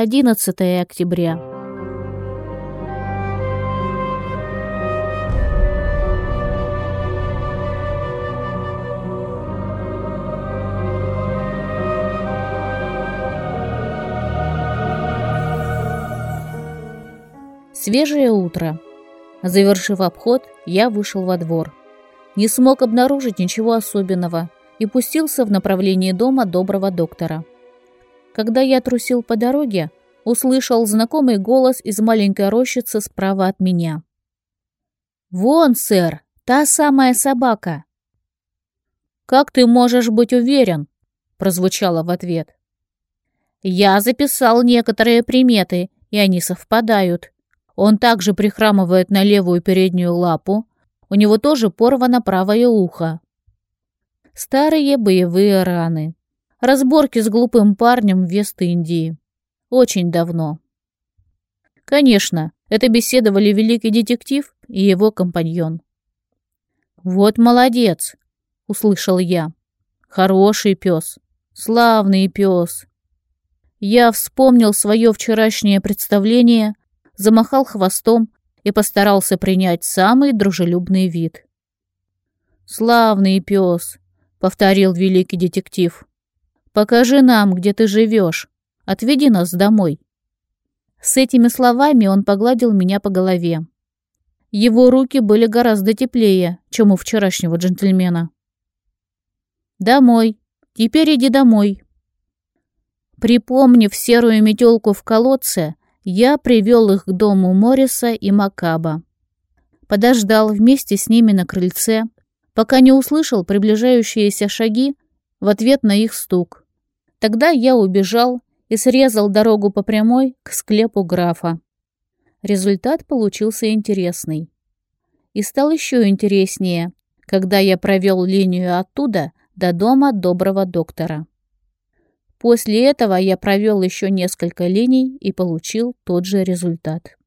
11 октября. Свежее утро. Завершив обход, я вышел во двор. Не смог обнаружить ничего особенного и пустился в направлении дома доброго доктора. Когда я трусил по дороге, услышал знакомый голос из маленькой рощицы справа от меня. «Вон, сэр, та самая собака!» «Как ты можешь быть уверен?» прозвучало в ответ. «Я записал некоторые приметы, и они совпадают. Он также прихрамывает на левую переднюю лапу. У него тоже порвано правое ухо. Старые боевые раны. Разборки с глупым парнем в Вест-Индии. Очень давно. Конечно, это беседовали великий детектив и его компаньон. «Вот молодец!» — услышал я. «Хороший пес, славный пес!» Я вспомнил свое вчерашнее представление замахал хвостом и постарался принять самый дружелюбный вид. «Славный пес», — повторил великий детектив. «Покажи нам, где ты живешь. Отведи нас домой». С этими словами он погладил меня по голове. Его руки были гораздо теплее, чем у вчерашнего джентльмена. «Домой. Теперь иди домой». Припомнив серую метелку в колодце, я привел их к дому Морриса и Макаба. Подождал вместе с ними на крыльце, пока не услышал приближающиеся шаги в ответ на их стук. Тогда я убежал и срезал дорогу по прямой к склепу графа. Результат получился интересный. И стал еще интереснее, когда я провел линию оттуда до дома доброго доктора. После этого я провел еще несколько линий и получил тот же результат.